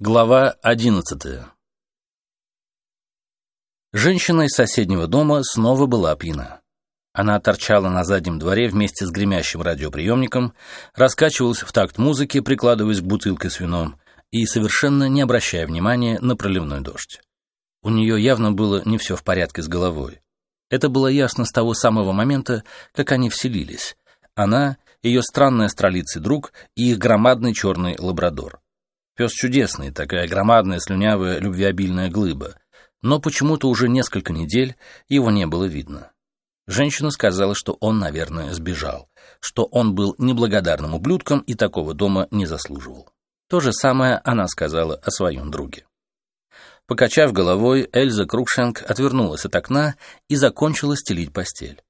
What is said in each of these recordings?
Глава одиннадцатая Женщина из соседнего дома снова была пьяна. Она торчала на заднем дворе вместе с гремящим радиоприемником, раскачивалась в такт музыки, прикладываясь к бутылке с вином, и совершенно не обращая внимания на проливной дождь. У нее явно было не все в порядке с головой. Это было ясно с того самого момента, как они вселились. Она, ее странный астролицый друг и их громадный черный лабрадор. Пес чудесный, такая громадная, слюнявая, любвеобильная глыба. Но почему-то уже несколько недель его не было видно. Женщина сказала, что он, наверное, сбежал, что он был неблагодарным ублюдком и такого дома не заслуживал. То же самое она сказала о своем друге. Покачав головой, Эльза Крукшенк отвернулась от окна и закончила стелить постель.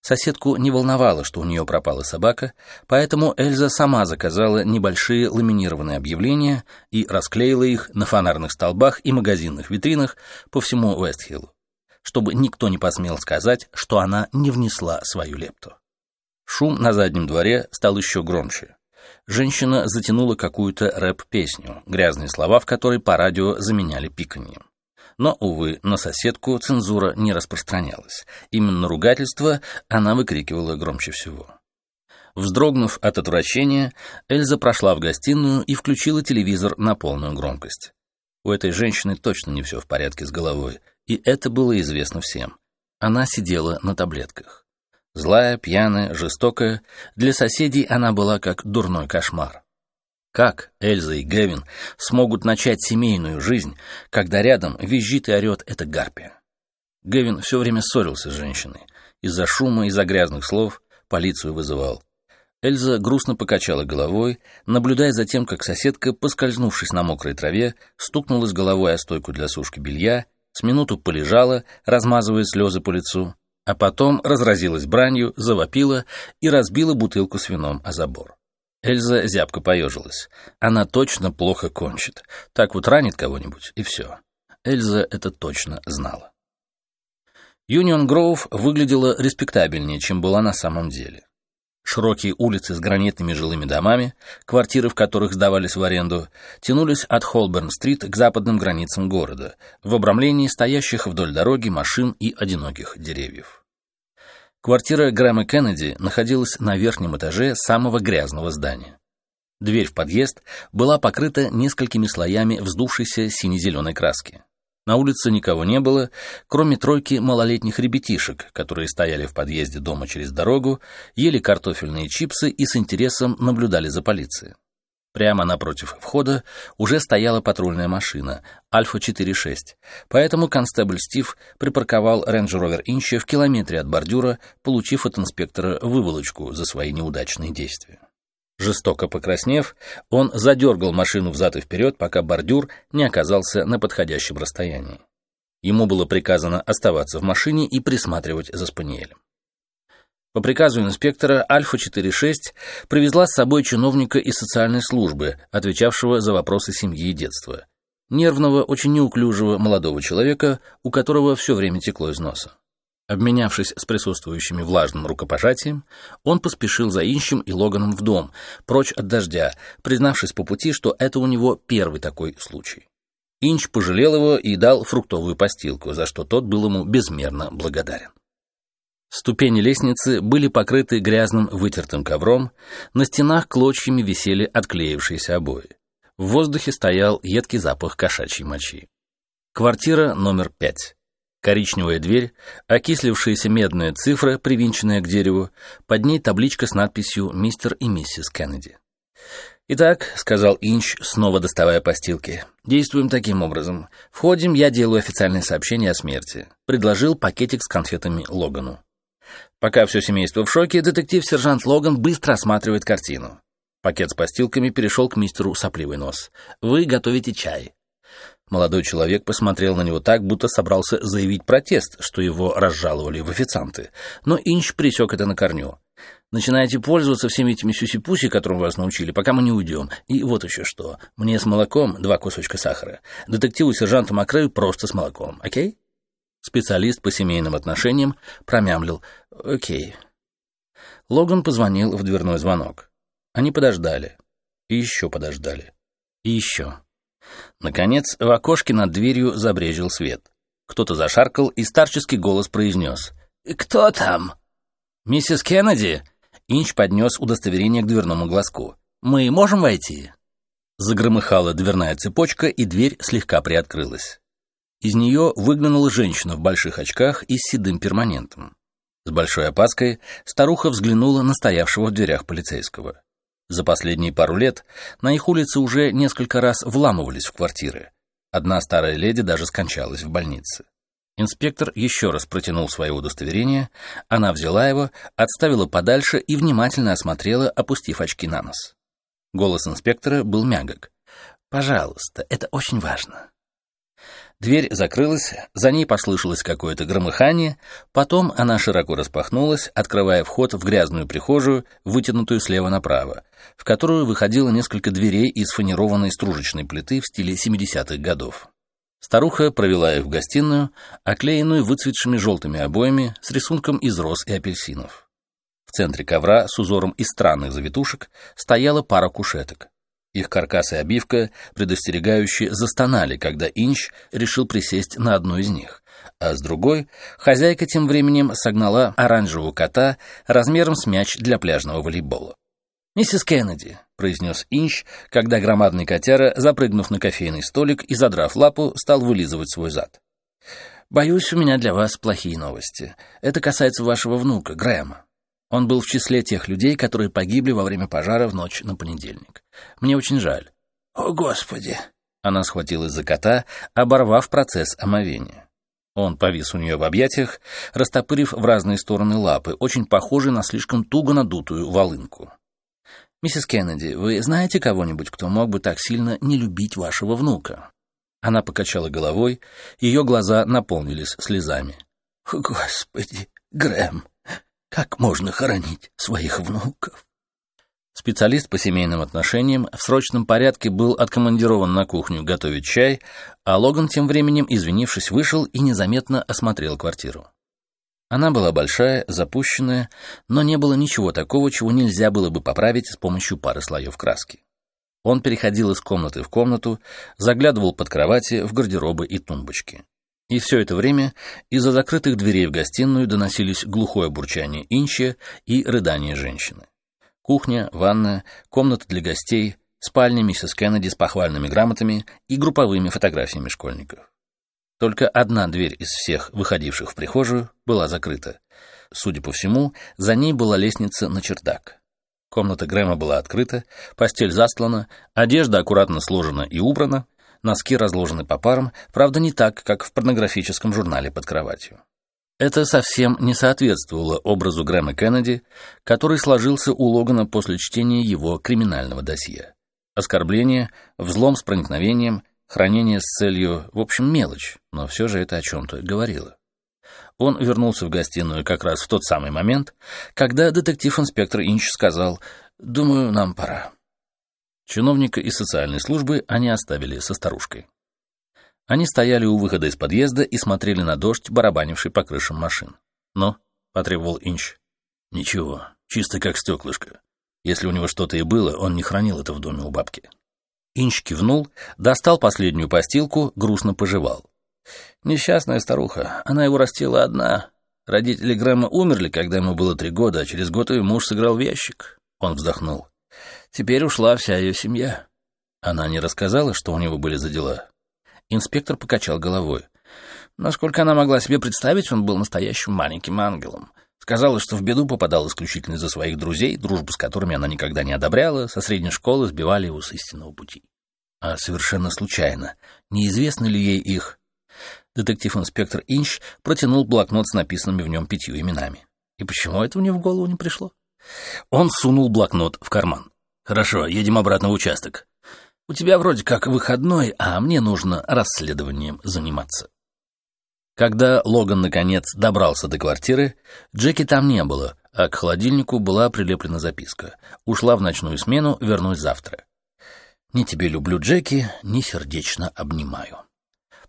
Соседку не волновало, что у нее пропала собака, поэтому Эльза сама заказала небольшие ламинированные объявления и расклеила их на фонарных столбах и магазинных витринах по всему Уэстхиллу, чтобы никто не посмел сказать, что она не внесла свою лепту. Шум на заднем дворе стал еще громче. Женщина затянула какую-то рэп-песню, грязные слова в которой по радио заменяли пиканьем. Но, увы, на соседку цензура не распространялась. Именно ругательство она выкрикивала громче всего. Вздрогнув от отвращения, Эльза прошла в гостиную и включила телевизор на полную громкость. У этой женщины точно не все в порядке с головой, и это было известно всем. Она сидела на таблетках. Злая, пьяная, жестокая, для соседей она была как дурной кошмар. Как Эльза и Гевин смогут начать семейную жизнь, когда рядом визжит и орет эта гарпия? Гевин все время ссорился с женщиной. Из-за шума, из-за грязных слов полицию вызывал. Эльза грустно покачала головой, наблюдая за тем, как соседка, поскользнувшись на мокрой траве, стукнулась головой о стойку для сушки белья, с минуту полежала, размазывая слезы по лицу, а потом разразилась бранью, завопила и разбила бутылку с вином о забор. Эльза зябко поежилась. Она точно плохо кончит. Так вот ранит кого-нибудь, и все. Эльза это точно знала. Юнион Гроув выглядела респектабельнее, чем была на самом деле. Широкие улицы с гранитными жилыми домами, квартиры в которых сдавались в аренду, тянулись от Холберн-стрит к западным границам города, в обрамлении стоящих вдоль дороги машин и одиноких деревьев. Квартира Грэма Кеннеди находилась на верхнем этаже самого грязного здания. Дверь в подъезд была покрыта несколькими слоями вздувшейся сине-зеленой краски. На улице никого не было, кроме тройки малолетних ребятишек, которые стояли в подъезде дома через дорогу, ели картофельные чипсы и с интересом наблюдали за полицией. Прямо напротив входа уже стояла патрульная машина Альфа-46, поэтому констебль Стив припарковал рейндж-ровер Инча в километре от бордюра, получив от инспектора выволочку за свои неудачные действия. Жестоко покраснев, он задергал машину взад и вперед, пока бордюр не оказался на подходящем расстоянии. Ему было приказано оставаться в машине и присматривать за спаниелем. По приказу инспектора Альфа-46 привезла с собой чиновника из социальной службы, отвечавшего за вопросы семьи и детства. Нервного, очень неуклюжего молодого человека, у которого все время текло из носа. Обменявшись с присутствующими влажным рукопожатием, он поспешил за Инчем и Логаном в дом, прочь от дождя, признавшись по пути, что это у него первый такой случай. Инч пожалел его и дал фруктовую постилку, за что тот был ему безмерно благодарен. Ступени лестницы были покрыты грязным вытертым ковром, на стенах клочьями висели отклеившиеся обои. В воздухе стоял едкий запах кошачьей мочи. Квартира номер пять. Коричневая дверь, окислившаяся медная цифра, привинченная к дереву, под ней табличка с надписью «Мистер и миссис Кеннеди». «Итак», — сказал Инч, снова доставая постилки, — «действуем таким образом. Входим, я делаю официальное сообщение о смерти». Предложил пакетик с конфетами Логану. Пока все семейство в шоке, детектив-сержант Логан быстро осматривает картину. Пакет с постилками перешел к мистеру Сопливый Нос. «Вы готовите чай». Молодой человек посмотрел на него так, будто собрался заявить протест, что его разжаловали в официанты. Но Инч пресек это на корню. Начинаете пользоваться всеми этими сюси-пуси, которым вас научили, пока мы не уйдем. И вот еще что. Мне с молоком два кусочка сахара. Детективу-сержанту Макрею просто с молоком. Окей? Специалист по семейным отношениям промямлил «Окей». Логан позвонил в дверной звонок. Они подождали. И еще подождали. И еще. Наконец, в окошке над дверью забрежил свет. Кто-то зашаркал, и старческий голос произнес. «Кто там?» «Миссис Кеннеди?» Инч поднес удостоверение к дверному глазку. «Мы можем войти?» Загромыхала дверная цепочка, и дверь слегка приоткрылась. Из нее выглянула женщина в больших очках и с седым перманентом. С большой опаской старуха взглянула на стоявшего в дверях полицейского. За последние пару лет на их улице уже несколько раз вламывались в квартиры. Одна старая леди даже скончалась в больнице. Инспектор еще раз протянул свое удостоверение, она взяла его, отставила подальше и внимательно осмотрела, опустив очки на нос. Голос инспектора был мягок. «Пожалуйста, это очень важно». Дверь закрылась, за ней послышалось какое-то громыхание, потом она широко распахнулась, открывая вход в грязную прихожую, вытянутую слева направо, в которую выходило несколько дверей из фанерованной стружечной плиты в стиле 70-х годов. Старуха провела их в гостиную, оклеенную выцветшими желтыми обоями с рисунком из роз и апельсинов. В центре ковра с узором из странных завитушек стояла пара кушеток. Их каркас и обивка предостерегающие застонали, когда Инч решил присесть на одну из них, а с другой хозяйка тем временем согнала оранжевого кота размером с мяч для пляжного волейбола. «Миссис Кеннеди», — произнес Инч, когда громадный котяра, запрыгнув на кофейный столик и задрав лапу, стал вылизывать свой зад. «Боюсь, у меня для вас плохие новости. Это касается вашего внука, Грэма. Он был в числе тех людей, которые погибли во время пожара в ночь на понедельник. Мне очень жаль. О, Господи! Она схватилась за кота, оборвав процесс омовения. Он повис у нее в объятиях, растопырив в разные стороны лапы, очень похожий на слишком туго надутую волынку. «Миссис Кеннеди, вы знаете кого-нибудь, кто мог бы так сильно не любить вашего внука?» Она покачала головой, ее глаза наполнились слезами. «Господи, Грэм, как можно хоронить своих внуков? Специалист по семейным отношениям в срочном порядке был откомандирован на кухню готовить чай, а Логан тем временем, извинившись, вышел и незаметно осмотрел квартиру. Она была большая, запущенная, но не было ничего такого, чего нельзя было бы поправить с помощью пары слоев краски. Он переходил из комнаты в комнату, заглядывал под кровати, в гардеробы и тумбочки. И все это время из-за закрытых дверей в гостиную доносились глухое бурчание инча и рыдание женщины. Кухня, ванная, комната для гостей, спальня миссис Кеннеди с похвальными грамотами и групповыми фотографиями школьников. Только одна дверь из всех, выходивших в прихожую, была закрыта. Судя по всему, за ней была лестница на чердак. Комната Грэма была открыта, постель застлана, одежда аккуратно сложена и убрана, носки разложены по парам, правда не так, как в порнографическом журнале под кроватью. Это совсем не соответствовало образу Грэма Кеннеди, который сложился у Логана после чтения его криминального досье. Оскорбление, взлом с проникновением, хранение с целью, в общем, мелочь, но все же это о чем-то говорило. Он вернулся в гостиную как раз в тот самый момент, когда детектив-инспектор Инч сказал «Думаю, нам пора». Чиновника из социальной службы они оставили со старушкой. Они стояли у выхода из подъезда и смотрели на дождь, барабанивший по крышам машин. «Но?» — потребовал Инч. «Ничего, чисто как стеклышко. Если у него что-то и было, он не хранил это в доме у бабки». Инч кивнул, достал последнюю постилку, грустно пожевал. «Несчастная старуха, она его растила одна. Родители Грэма умерли, когда ему было три года, а через год ее муж сыграл в ящик». Он вздохнул. Теперь ушла вся ее семья. Она не рассказала, что у него были за дела. Инспектор покачал головой. Насколько она могла себе представить, он был настоящим маленьким ангелом. Сказала, что в беду попадал исключительно из-за своих друзей, дружбу с которыми она никогда не одобряла, со средней школы сбивали его с истинного пути. А совершенно случайно, неизвестно ли ей их... Детектив-инспектор Инч протянул блокнот с написанными в нем пятью именами. И почему это мне в голову не пришло? Он сунул блокнот в карман. «Хорошо, едем обратно в участок. У тебя вроде как выходной, а мне нужно расследованием заниматься». Когда Логан, наконец, добрался до квартиры, Джеки там не было, а к холодильнику была прилеплена записка. Ушла в ночную смену, вернусь завтра. «Не тебе люблю, Джеки, не сердечно обнимаю».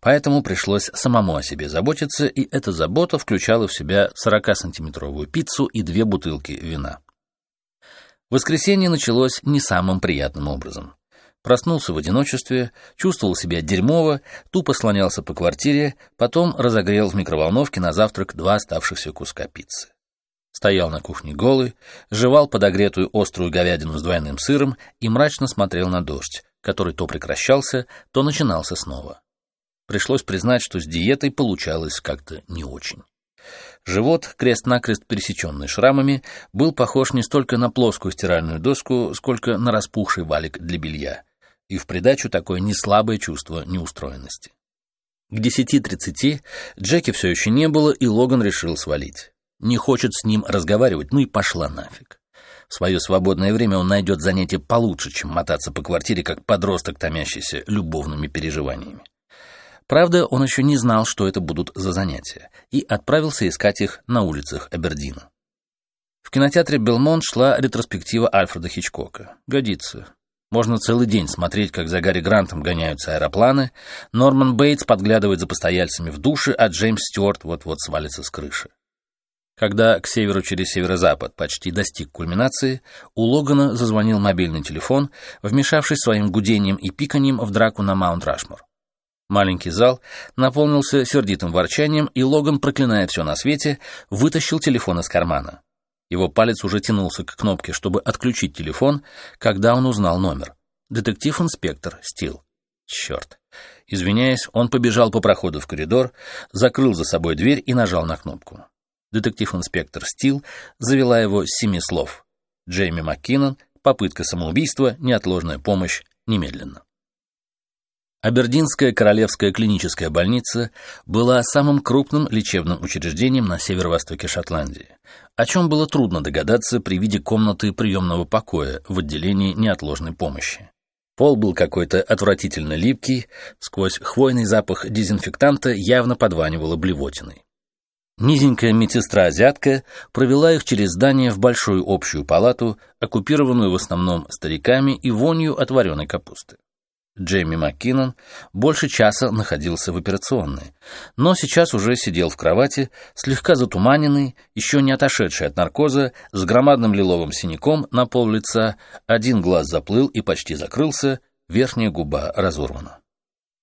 Поэтому пришлось самому о себе заботиться, и эта забота включала в себя 40-сантиметровую пиццу и две бутылки вина. Воскресенье началось не самым приятным образом. Проснулся в одиночестве, чувствовал себя дерьмово, тупо слонялся по квартире, потом разогрел в микроволновке на завтрак два оставшихся куска пиццы. Стоял на кухне голый, жевал подогретую острую говядину с двойным сыром и мрачно смотрел на дождь, который то прекращался, то начинался снова. Пришлось признать, что с диетой получалось как-то не очень. Живот, крест-накрест пересеченный шрамами, был похож не столько на плоскую стиральную доску, сколько на распухший валик для белья, и в придачу такое неслабое чувство неустроенности. К 10.30 Джеки все еще не было, и Логан решил свалить. Не хочет с ним разговаривать, ну и пошла нафиг. В свое свободное время он найдет занятие получше, чем мотаться по квартире, как подросток, томящийся любовными переживаниями. Правда, он еще не знал, что это будут за занятия, и отправился искать их на улицах Абердина. В кинотеатре «Белмонт» шла ретроспектива Альфреда Хичкока. Годится. Можно целый день смотреть, как за Гарри Грантом гоняются аэропланы, Норман Бейтс подглядывает за постояльцами в душе, а Джеймс Стюарт вот-вот свалится с крыши. Когда к северу через северо-запад почти достиг кульминации, у Логана зазвонил мобильный телефон, вмешавшись своим гудением и пиканьем в драку на Маунт Рашмор. Маленький зал наполнился сердитым ворчанием, и Логан, проклиная все на свете, вытащил телефон из кармана. Его палец уже тянулся к кнопке, чтобы отключить телефон, когда он узнал номер. Детектив-инспектор Стил. Черт. Извиняясь, он побежал по проходу в коридор, закрыл за собой дверь и нажал на кнопку. Детектив-инспектор Стил завела его с семи слов. Джейми МакКиннон, попытка самоубийства, неотложная помощь, немедленно. Абердинская Королевская клиническая больница была самым крупным лечебным учреждением на северо-востоке Шотландии, о чем было трудно догадаться при виде комнаты приемного покоя в отделении неотложной помощи. Пол был какой-то отвратительно липкий, сквозь хвойный запах дезинфектанта явно подванивало блевотиной. Низенькая медсестра-азиатка провела их через здание в большую общую палату, оккупированную в основном стариками и вонью от вареной капусты. Джейми МакКиннон больше часа находился в операционной, но сейчас уже сидел в кровати, слегка затуманенный, еще не отошедший от наркоза, с громадным лиловым синяком на пол лица, один глаз заплыл и почти закрылся, верхняя губа разорвана.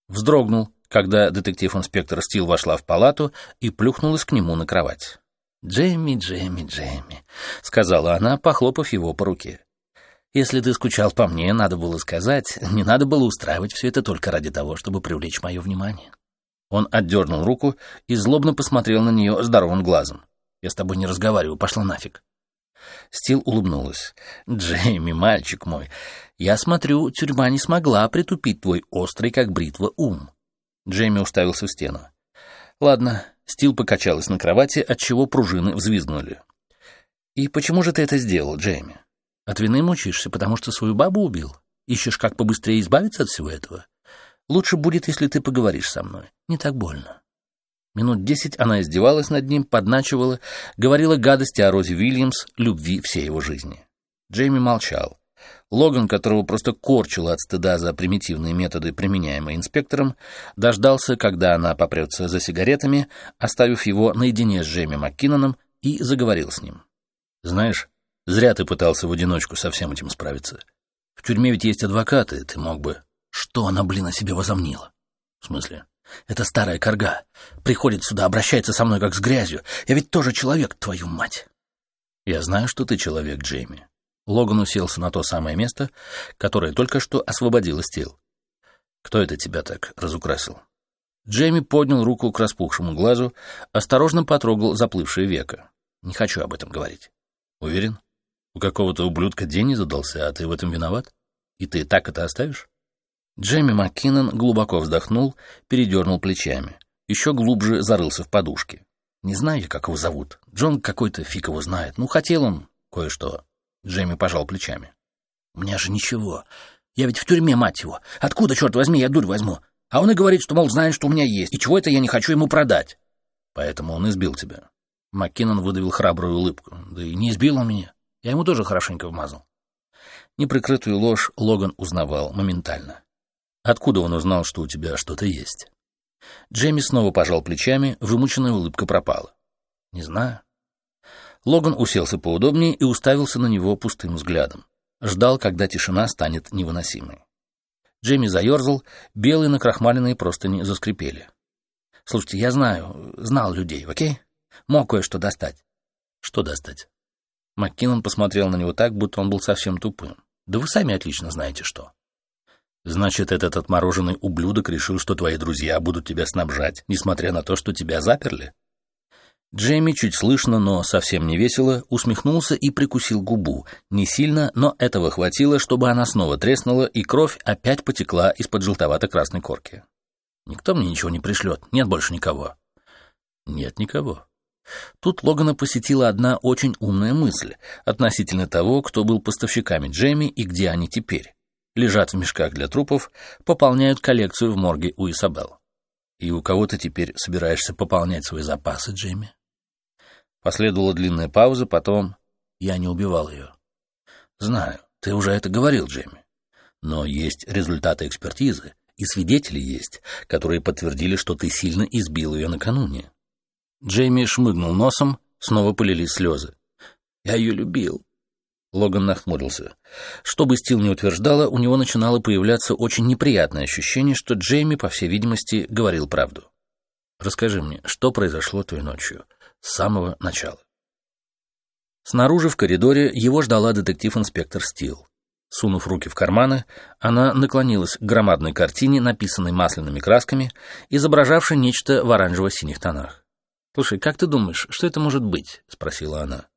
Вздрогнул, когда детектив-инспектор Стил вошла в палату и плюхнулась к нему на кровать. «Джейми, Джейми, Джейми», — сказала она, похлопав его по руке. Если ты скучал по мне, надо было сказать, не надо было устраивать все это только ради того, чтобы привлечь мое внимание. Он отдернул руку и злобно посмотрел на нее здоровым глазом. «Я с тобой не разговариваю, пошла нафиг». Стил улыбнулась. «Джейми, мальчик мой, я смотрю, тюрьма не смогла притупить твой острый, как бритва, ум». Джейми уставился в стену. «Ладно». Стил покачалась на кровати, отчего пружины взвизгнули. «И почему же ты это сделал, Джейми?» От вины мучаешься, потому что свою бабу убил. Ищешь, как побыстрее избавиться от всего этого. Лучше будет, если ты поговоришь со мной. Не так больно. Минут десять она издевалась над ним, подначивала, говорила гадости о Розе Вильямс, любви всей его жизни. Джейми молчал. Логан, которого просто корчило от стыда за примитивные методы, применяемые инспектором, дождался, когда она попрется за сигаретами, оставив его наедине с Джейми МакКинноном, и заговорил с ним. «Знаешь, Зря ты пытался в одиночку со всем этим справиться. В тюрьме ведь есть адвокаты, ты мог бы... Что она, блин, о себе возомнила? В смысле? Это старая корга. Приходит сюда, обращается со мной как с грязью. Я ведь тоже человек, твою мать. Я знаю, что ты человек, Джейми. Логан уселся на то самое место, которое только что освободил из тел. Кто это тебя так разукрасил? Джейми поднял руку к распухшему глазу, осторожно потрогал заплывшее веко. Не хочу об этом говорить. Уверен? У какого-то ублюдка день не задался, а ты в этом виноват? И ты так это оставишь? Джейми МакКиннон глубоко вздохнул, передернул плечами. Еще глубже зарылся в подушке. Не знаю как его зовут. Джон какой-то фиг его знает. Ну, хотел он кое-что. Джейми пожал плечами. У меня же ничего. Я ведь в тюрьме, мать его. Откуда, черт возьми, я дурь возьму? А он и говорит, что, мол, знает, что у меня есть, и чего это я не хочу ему продать. Поэтому он избил тебя. Маккинон выдавил храбрую улыбку. Да и не избил он меня. Я ему тоже хорошенько вмазал. Неприкрытую ложь Логан узнавал моментально. Откуда он узнал, что у тебя что-то есть? Джейми снова пожал плечами, вымученная улыбка пропала. Не знаю. Логан уселся поудобнее и уставился на него пустым взглядом. Ждал, когда тишина станет невыносимой. Джейми заерзал, белые накрахмаленные простыни заскрипели. «Слушайте, я знаю, знал людей, окей? Мог кое-что достать». «Что достать?» МакКиннон посмотрел на него так, будто он был совсем тупым. «Да вы сами отлично знаете, что». «Значит, этот отмороженный ублюдок решил, что твои друзья будут тебя снабжать, несмотря на то, что тебя заперли?» Джейми чуть слышно, но совсем не весело, усмехнулся и прикусил губу. Не сильно, но этого хватило, чтобы она снова треснула, и кровь опять потекла из-под желтовато-красной корки. «Никто мне ничего не пришлет. Нет больше никого». «Нет никого». Тут Логана посетила одна очень умная мысль относительно того, кто был поставщиками Джейми и где они теперь. Лежат в мешках для трупов, пополняют коллекцию в морге у Исабел. И у кого ты теперь собираешься пополнять свои запасы, Джейми? Последовала длинная пауза, потом... Я не убивал ее. Знаю, ты уже это говорил, Джейми. Но есть результаты экспертизы, и свидетели есть, которые подтвердили, что ты сильно избил ее накануне. Джейми шмыгнул носом, снова полились слезы. «Я ее любил». Логан нахмурился. Что бы Стил не утверждала, у него начинало появляться очень неприятное ощущение, что Джейми, по всей видимости, говорил правду. «Расскажи мне, что произошло той ночью?» с самого начала. Снаружи в коридоре его ждала детектив-инспектор Стил. Сунув руки в карманы, она наклонилась к громадной картине, написанной масляными красками, изображавшей нечто в оранжево-синих тонах. «Слушай, как ты думаешь, что это может быть?» — спросила она.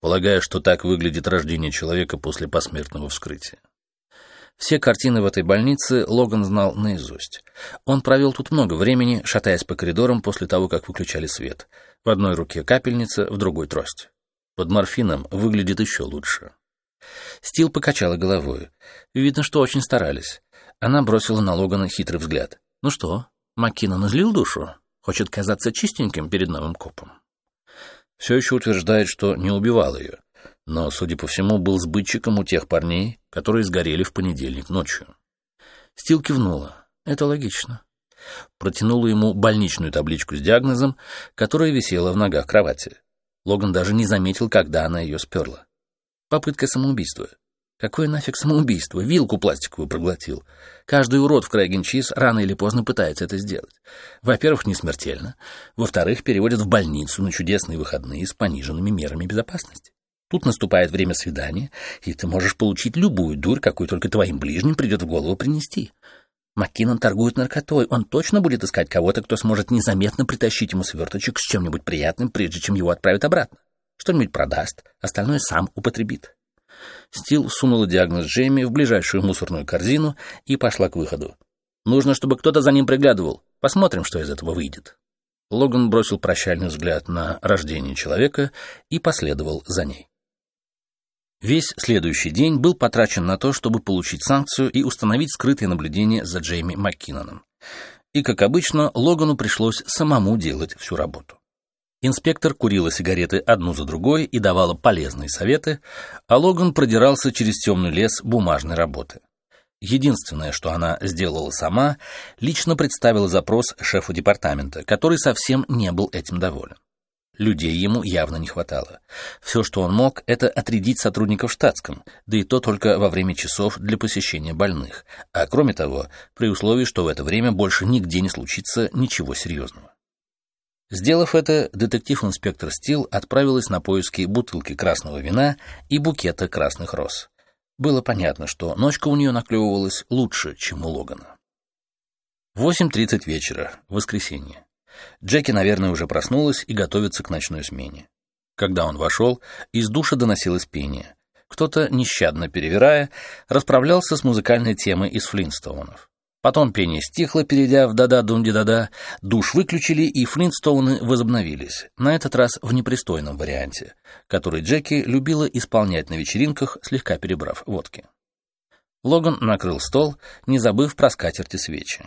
«Полагаю, что так выглядит рождение человека после посмертного вскрытия». Все картины в этой больнице Логан знал наизусть. Он провел тут много времени, шатаясь по коридорам после того, как выключали свет. В одной руке капельница, в другой трость. Под морфином выглядит еще лучше. Стил покачала головой. Видно, что очень старались. Она бросила на Логана хитрый взгляд. «Ну что, Маккинон излил душу? Хочет казаться чистеньким перед новым копом?» Все еще утверждает, что не убивал ее но, судя по всему, был сбытчиком у тех парней, которые сгорели в понедельник ночью. Стил кивнула. Это логично. Протянула ему больничную табличку с диагнозом, которая висела в ногах кровати. Логан даже не заметил, когда она ее сперла. Попытка самоубийства. Какое нафиг самоубийство? Вилку пластиковую проглотил. Каждый урод в Крэгин Чиз рано или поздно пытается это сделать. Во-первых, не смертельно. Во-вторых, переводят в больницу на чудесные выходные с пониженными мерами безопасности. Тут наступает время свидания, и ты можешь получить любую дурь, какую только твоим ближним придет в голову принести. Маккинон торгует наркотой. Он точно будет искать кого-то, кто сможет незаметно притащить ему сверточек с чем-нибудь приятным, прежде чем его отправят обратно. Что-нибудь продаст, остальное сам употребит. Стил сунула диагноз Джейми в ближайшую мусорную корзину и пошла к выходу. Нужно, чтобы кто-то за ним приглядывал. Посмотрим, что из этого выйдет. Логан бросил прощальный взгляд на рождение человека и последовал за ней. Весь следующий день был потрачен на то, чтобы получить санкцию и установить скрытое наблюдение за Джейми Маккиноном. И, как обычно, Логану пришлось самому делать всю работу. Инспектор курила сигареты одну за другой и давала полезные советы, а Логан продирался через темный лес бумажной работы. Единственное, что она сделала сама, лично представила запрос шефу департамента, который совсем не был этим доволен. Людей ему явно не хватало. Все, что он мог, это отрядить сотрудников штатском, да и то только во время часов для посещения больных, а кроме того, при условии, что в это время больше нигде не случится ничего серьезного. Сделав это, детектив-инспектор Стил отправилась на поиски бутылки красного вина и букета красных роз. Было понятно, что ночка у нее наклевывалась лучше, чем у Логана. 8.30 вечера, воскресенье. Джеки, наверное, уже проснулась и готовится к ночной смене. Когда он вошел, из душа доносилось пение. Кто-то, нещадно перевирая, расправлялся с музыкальной темой из Флинстоунов. Потом пение стихло, перейдя в «да-да-дум-ди-да-да», душ выключили, и Флинстоуны возобновились, на этот раз в непристойном варианте, который Джеки любила исполнять на вечеринках, слегка перебрав водки. Логан накрыл стол, не забыв про скатерти свечи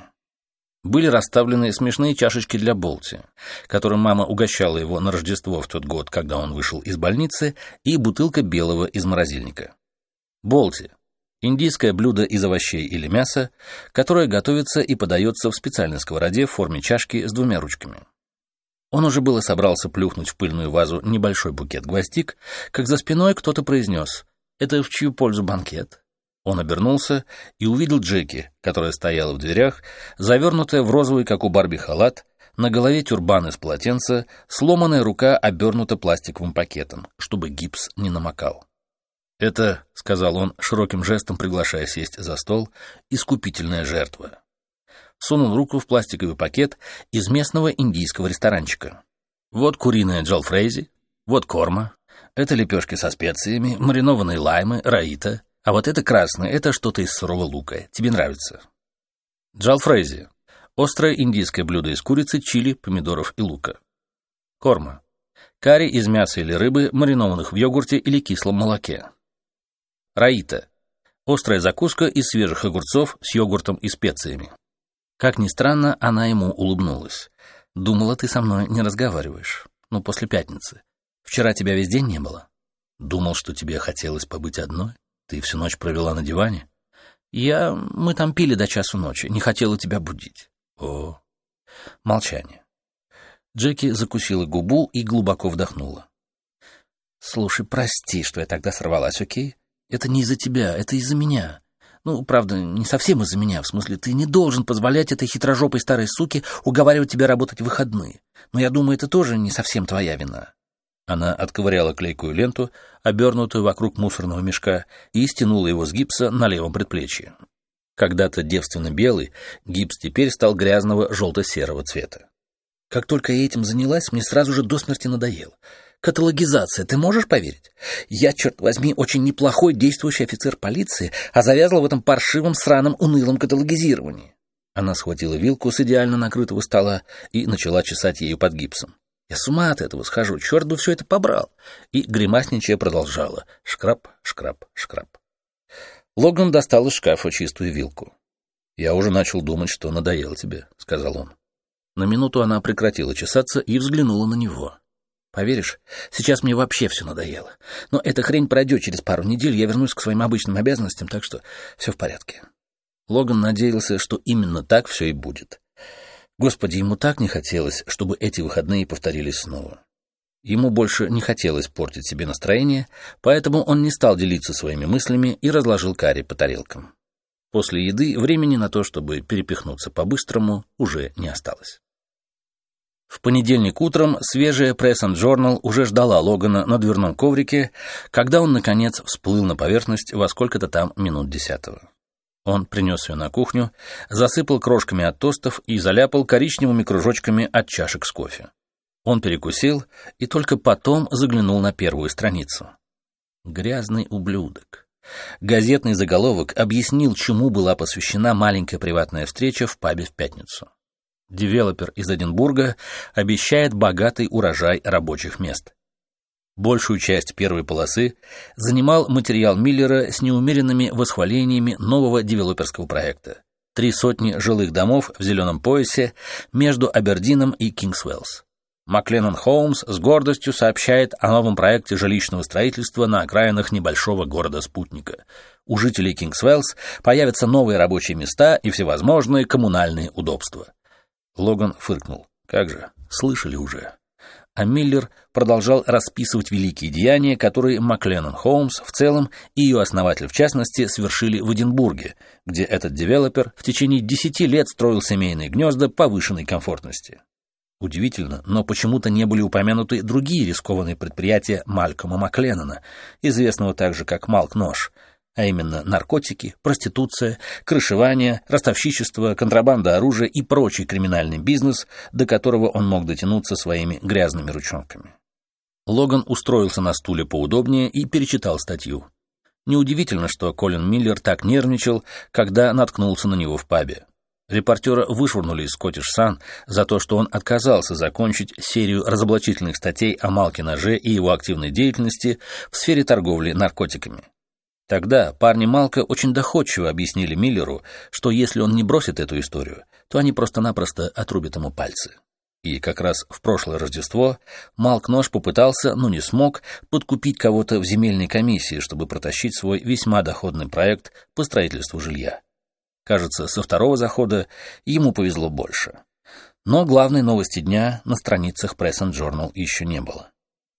были расставлены смешные чашечки для Болти, которым мама угощала его на Рождество в тот год, когда он вышел из больницы, и бутылка белого из морозильника. Болти – индийское блюдо из овощей или мяса, которое готовится и подается в специальной сковороде в форме чашки с двумя ручками. Он уже было собрался плюхнуть в пыльную вазу небольшой букет гвоздик, как за спиной кто-то произнес «Это в чью пользу банкет?» Он обернулся и увидел Джеки, которая стояла в дверях, завернутая в розовый, как у Барби, халат, на голове тюрбан из полотенца, сломанная рука обернута пластиковым пакетом, чтобы гипс не намокал. «Это, — сказал он, широким жестом приглашая сесть за стол, — искупительная жертва». Сунул руку в пластиковый пакет из местного индийского ресторанчика. Вот куриная джалфрейзи, вот корма, это лепешки со специями, маринованные лаймы, раита, а вот это красное, это что-то из сырого лука. Тебе нравится? Джалфрейзи. Острое индийское блюдо из курицы, чили, помидоров и лука. Корма. Карри из мяса или рыбы, маринованных в йогурте или кислом молоке. Раита. Острая закуска из свежих огурцов с йогуртом и специями. Как ни странно, она ему улыбнулась. «Думала, ты со мной не разговариваешь. Ну, после пятницы. Вчера тебя весь день не было. Думал, что тебе хотелось побыть одной?» Ты всю ночь провела на диване? Я... Мы там пили до часу ночи. Не хотела тебя будить. О. Молчание. Джеки закусила губу и глубоко вдохнула. Слушай, прости, что я тогда сорвалась, окей? Это не из-за тебя, это из-за меня. Ну, правда, не совсем из-за меня, в смысле, ты не должен позволять этой хитрожопой старой суке уговаривать тебя работать в выходные. Но я думаю, это тоже не совсем твоя вина. Она отковыряла клейкую ленту, обернутую вокруг мусорного мешка, и стянула его с гипса на левом предплечье. Когда-то девственно белый, гипс теперь стал грязного желто-серого цвета. Как только я этим занялась, мне сразу же до смерти надоело. Каталогизация, ты можешь поверить? Я, черт возьми, очень неплохой действующий офицер полиции, а завязла в этом паршивом, сраном, унылом каталогизировании. Она схватила вилку с идеально накрытого стола и начала чесать ею под гипсом. Я с ума от этого схожу, черт бы все это побрал. И гримасничая продолжала. Шкраб, шкраб, шкраб. Логан достал из шкафа чистую вилку. «Я уже начал думать, что надоело тебе», — сказал он. На минуту она прекратила чесаться и взглянула на него. «Поверишь, сейчас мне вообще все надоело. Но эта хрень пройдет через пару недель, я вернусь к своим обычным обязанностям, так что все в порядке». Логан надеялся, что именно так все и будет. Господи, ему так не хотелось, чтобы эти выходные повторились снова. Ему больше не хотелось портить себе настроение, поэтому он не стал делиться своими мыслями и разложил карри по тарелкам. После еды времени на то, чтобы перепихнуться по-быстрому, уже не осталось. В понедельник утром свежая Press and Journal уже ждала Логана на дверном коврике, когда он, наконец, всплыл на поверхность во сколько-то там минут десятого. Он принес ее на кухню, засыпал крошками от тостов и заляпал коричневыми кружочками от чашек с кофе. Он перекусил и только потом заглянул на первую страницу. Грязный ублюдок. Газетный заголовок объяснил, чему была посвящена маленькая приватная встреча в пабе в пятницу. Девелопер из Эдинбурга обещает богатый урожай рабочих мест. Большую часть первой полосы занимал материал Миллера с неумеренными восхвалениями нового девелоперского проекта. Три сотни жилых домов в зеленом поясе между Абердином и Кингсвеллс. McLennan Homes с гордостью сообщает о новом проекте жилищного строительства на окраинах небольшого города-спутника. У жителей Кингсвеллс появятся новые рабочие места и всевозможные коммунальные удобства. Логан фыркнул. Как же, слышали уже а Миллер продолжал расписывать великие деяния, которые McLennan Homes в целом и ее основатель в частности совершили в Эдинбурге, где этот девелопер в течение десяти лет строил семейные гнезда повышенной комфортности. Удивительно, но почему-то не были упомянуты другие рискованные предприятия Малькома Макленнона, известного также как Малк Нож, а именно наркотики, проституция, крышевание, ростовщичество, контрабанда оружия и прочий криминальный бизнес, до которого он мог дотянуться своими грязными ручонками. Логан устроился на стуле поудобнее и перечитал статью. Неудивительно, что Колин Миллер так нервничал, когда наткнулся на него в пабе. Репортера вышвырнули из Scottish Sun за то, что он отказался закончить серию разоблачительных статей о Малке Ноже и его активной деятельности в сфере торговли наркотиками. Тогда парни Малка очень доходчиво объяснили Миллеру, что если он не бросит эту историю, то они просто-напросто отрубят ему пальцы. И как раз в прошлое Рождество Малк Нож попытался, но не смог, подкупить кого-то в земельной комиссии, чтобы протащить свой весьма доходный проект по строительству жилья. Кажется, со второго захода ему повезло больше. Но главной новости дня на страницах Press and Journal еще не было.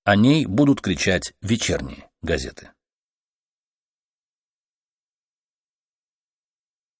О ней будут кричать вечерние газеты.